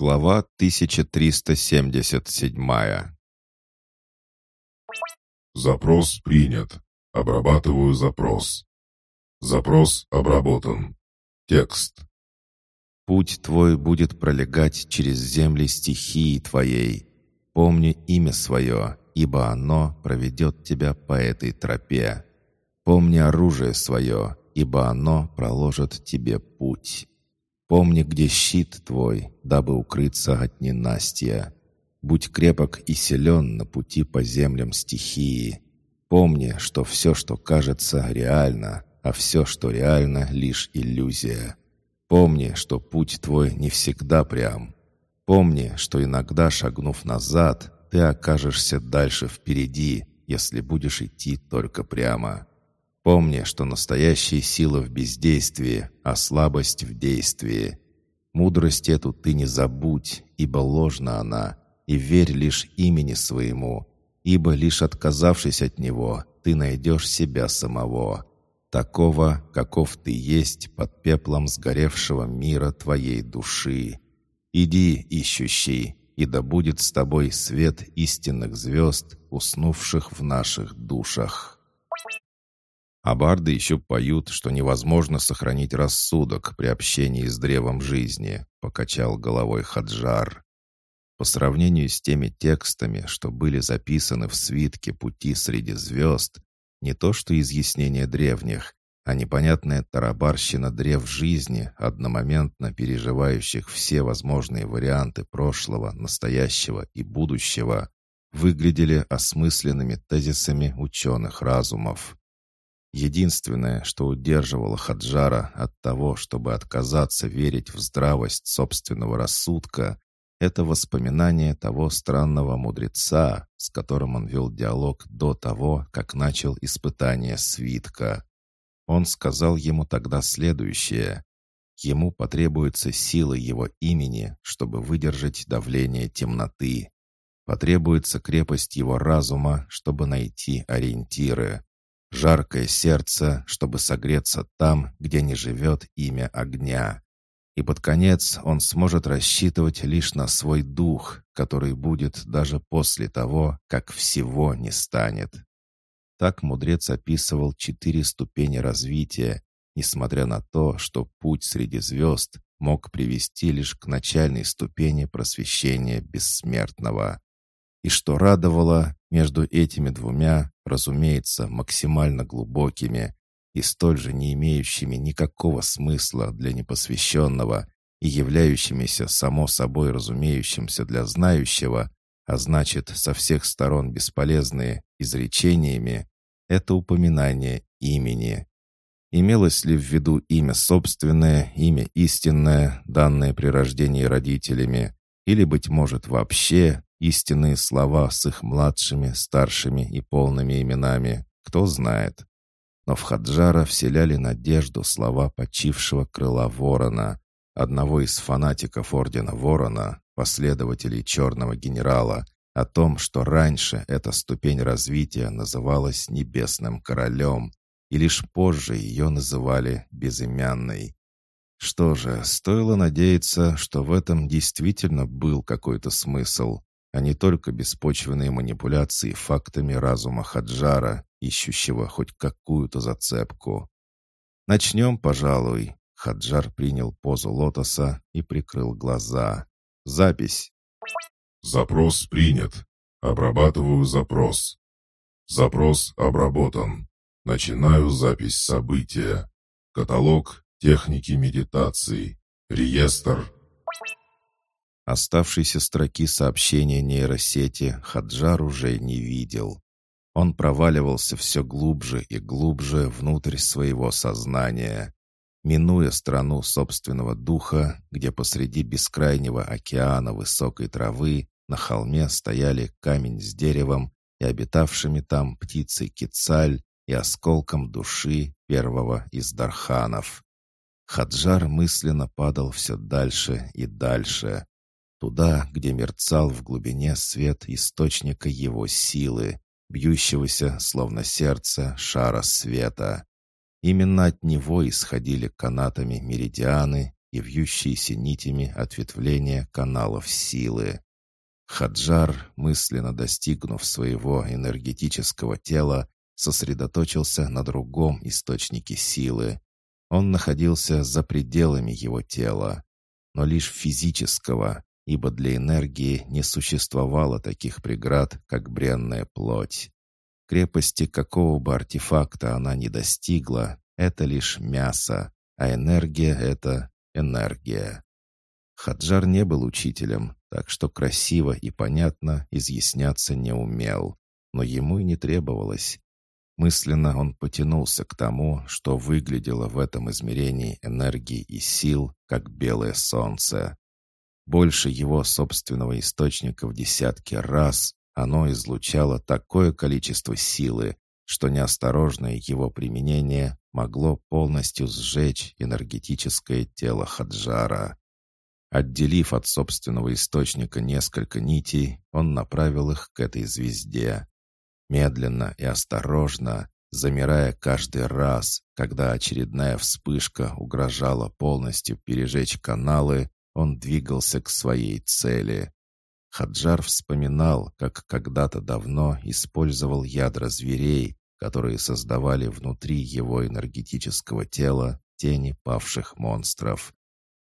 Глава 1377 Запрос принят. Обрабатываю запрос. Запрос обработан. Текст. Путь твой будет пролегать через земли стихии твоей. Помни имя свое, ибо оно проведет тебя по этой тропе. Помни оружие свое, ибо оно проложит тебе путь. Помни, где щит твой, дабы укрыться от ненастья. Будь крепок и силен на пути по землям стихии. Помни, что все, что кажется, реально, а все, что реально, лишь иллюзия. Помни, что путь твой не всегда прям. Помни, что иногда, шагнув назад, ты окажешься дальше впереди, если будешь идти только прямо. Помни, что настоящая сила в бездействии, а слабость в действии. Мудрость эту ты не забудь, ибо ложна она, и верь лишь имени своему, ибо лишь отказавшись от него, ты найдешь себя самого, такого, каков ты есть под пеплом сгоревшего мира твоей души. Иди, ищущий, и да будет с тобой свет истинных звезд, уснувших в наших душах». А барды еще поют, что невозможно сохранить рассудок при общении с древом жизни, покачал головой Хаджар. По сравнению с теми текстами, что были записаны в свитке «Пути среди звезд», не то что изъяснение древних, а непонятная тарабарщина древ жизни, одномоментно переживающих все возможные варианты прошлого, настоящего и будущего, выглядели осмысленными тезисами ученых разумов. Единственное, что удерживало Хаджара от того, чтобы отказаться верить в здравость собственного рассудка, это воспоминание того странного мудреца, с которым он вел диалог до того, как начал испытание свитка. Он сказал ему тогда следующее. Ему потребуется сила его имени, чтобы выдержать давление темноты. Потребуется крепость его разума, чтобы найти ориентиры жаркое сердце, чтобы согреться там, где не живет имя огня. И под конец он сможет рассчитывать лишь на свой дух, который будет даже после того, как всего не станет. Так мудрец описывал четыре ступени развития, несмотря на то, что путь среди звезд мог привести лишь к начальной ступени просвещения бессмертного. И что радовало, между этими двумя, разумеется, максимально глубокими и столь же не имеющими никакого смысла для непосвященного и являющимися само собой разумеющимся для знающего, а значит, со всех сторон бесполезные, изречениями, это упоминание имени. Имелось ли в виду имя собственное, имя истинное, данное при рождении родителями, или, быть может, вообще Истинные слова с их младшими, старшими и полными именами, кто знает. Но в Хаджара вселяли надежду слова почившего крыла ворона, одного из фанатиков Ордена Ворона, последователей Черного Генерала, о том, что раньше эта ступень развития называлась Небесным Королем, и лишь позже ее называли Безымянной. Что же, стоило надеяться, что в этом действительно был какой-то смысл, а не только беспочвенные манипуляции фактами разума Хаджара, ищущего хоть какую-то зацепку. «Начнем, пожалуй». Хаджар принял позу лотоса и прикрыл глаза. «Запись». «Запрос принят. Обрабатываю запрос. Запрос обработан. Начинаю запись события. Каталог техники медитации. Реестр Оставшейся строки сообщения нейросети Хаджар уже не видел. Он проваливался все глубже и глубже внутрь своего сознания, минуя страну собственного духа, где посреди бескрайнего океана высокой травы на холме стояли камень с деревом и обитавшими там птицей Кицаль и осколком души первого из Дарханов. Хаджар мысленно падал все дальше и дальше, Туда, где мерцал в глубине свет источника его силы, бьющегося, словно сердце, шара света. Именно от него исходили канатами меридианы и вьющиеся нитями ответвления каналов силы. Хаджар, мысленно достигнув своего энергетического тела, сосредоточился на другом источнике силы. Он находился за пределами его тела, но лишь физического, ибо для энергии не существовало таких преград, как бренная плоть. Крепости какого бы артефакта она не достигла, это лишь мясо, а энергия — это энергия. Хаджар не был учителем, так что красиво и понятно изъясняться не умел, но ему и не требовалось. Мысленно он потянулся к тому, что выглядело в этом измерении энергии и сил, как белое солнце. Больше его собственного источника в десятки раз оно излучало такое количество силы, что неосторожное его применение могло полностью сжечь энергетическое тело Хаджара. Отделив от собственного источника несколько нитей, он направил их к этой звезде. Медленно и осторожно, замирая каждый раз, когда очередная вспышка угрожала полностью пережечь каналы, он двигался к своей цели. Хаджар вспоминал, как когда-то давно использовал ядра зверей, которые создавали внутри его энергетического тела тени павших монстров.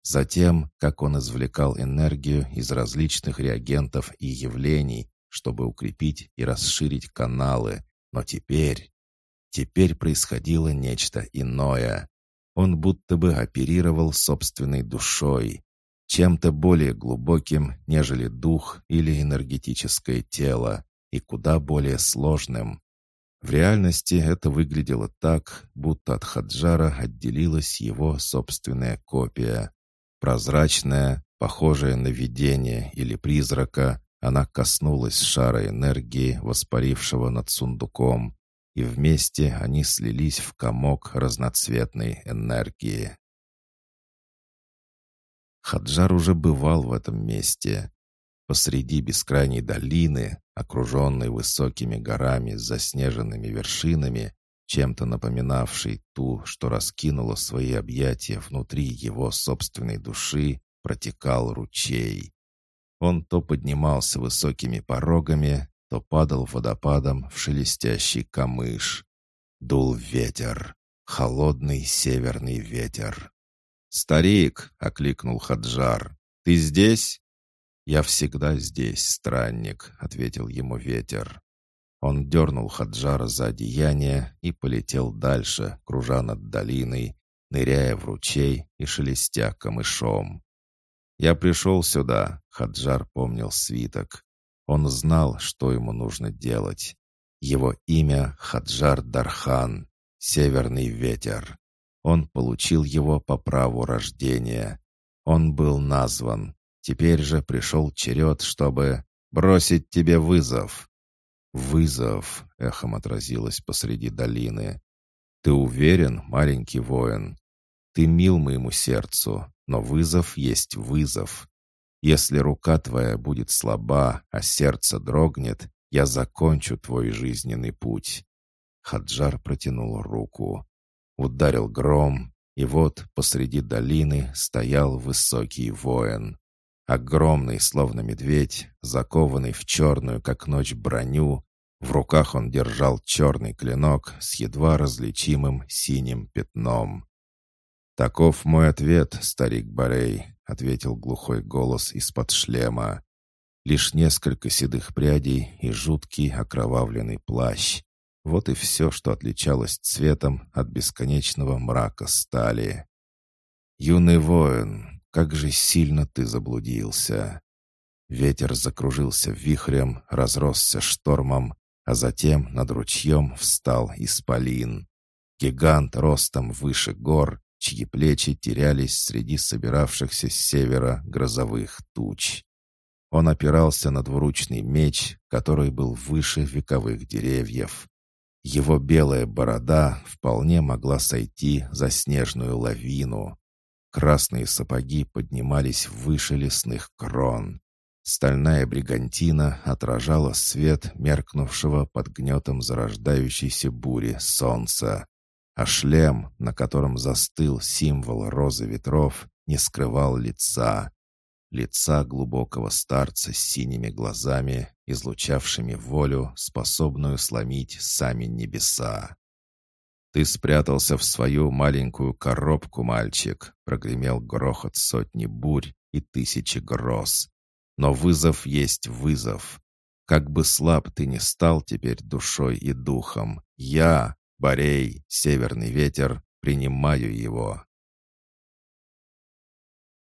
Затем, как он извлекал энергию из различных реагентов и явлений, чтобы укрепить и расширить каналы. Но теперь... Теперь происходило нечто иное. Он будто бы оперировал собственной душой, чем-то более глубоким, нежели дух или энергетическое тело, и куда более сложным. В реальности это выглядело так, будто от Хаджара отделилась его собственная копия. Прозрачная, похожая на видение или призрака, она коснулась шара энергии, воспарившего над сундуком, и вместе они слились в комок разноцветной энергии. Хаджар уже бывал в этом месте. Посреди бескрайней долины, окруженной высокими горами с заснеженными вершинами, чем-то напоминавшей ту, что раскинула свои объятия внутри его собственной души, протекал ручей. Он то поднимался высокими порогами, то падал водопадом в шелестящий камыш. Дул ветер, холодный северный ветер. «Старик!» — окликнул Хаджар. «Ты здесь?» «Я всегда здесь, странник», — ответил ему ветер. Он дернул Хаджара за одеяние и полетел дальше, кружа над долиной, ныряя в ручей и шелестя камышом. «Я пришел сюда», — Хаджар помнил свиток. Он знал, что ему нужно делать. Его имя Хаджар Дархан, Северный ветер. Он получил его по праву рождения. Он был назван. Теперь же пришел черед, чтобы бросить тебе вызов. «Вызов!» — эхом отразилось посреди долины. «Ты уверен, маленький воин? Ты мил моему сердцу, но вызов есть вызов. Если рука твоя будет слаба, а сердце дрогнет, я закончу твой жизненный путь». Хаджар протянул руку. Ударил гром, и вот посреди долины стоял высокий воин. Огромный, словно медведь, закованный в черную, как ночь, броню, в руках он держал черный клинок с едва различимым синим пятном. «Таков мой ответ, старик Барей», — ответил глухой голос из-под шлема. Лишь несколько седых прядей и жуткий окровавленный плащ. Вот и все, что отличалось цветом от бесконечного мрака стали. «Юный воин, как же сильно ты заблудился!» Ветер закружился вихрем, разросся штормом, а затем над ручьем встал исполин. Гигант ростом выше гор, чьи плечи терялись среди собиравшихся с севера грозовых туч. Он опирался на двуручный меч, который был выше вековых деревьев. Его белая борода вполне могла сойти за снежную лавину. Красные сапоги поднимались выше лесных крон. Стальная бригантина отражала свет меркнувшего под гнетом зарождающейся бури солнца. А шлем, на котором застыл символ розы ветров, не скрывал лица. Лица глубокого старца с синими глазами, излучавшими волю, способную сломить сами небеса. «Ты спрятался в свою маленькую коробку, мальчик», — прогремел грохот сотни бурь и тысячи гроз. «Но вызов есть вызов. Как бы слаб ты ни стал теперь душой и духом, я, Борей, северный ветер, принимаю его.